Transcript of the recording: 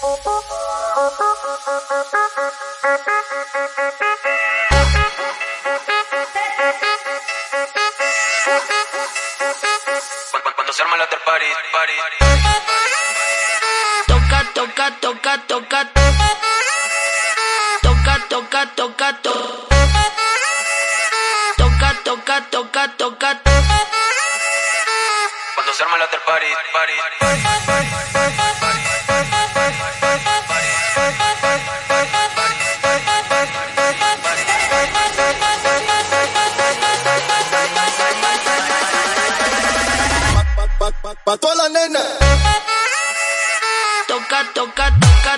Cuando se arma el after party, party, Toca, toca, toca, toca. Toca, toca, toca, toca. Toca, toca, toca, toca. Cuando se arma el after party, party, party. Pa' toda la nena. Toca, toca, toca.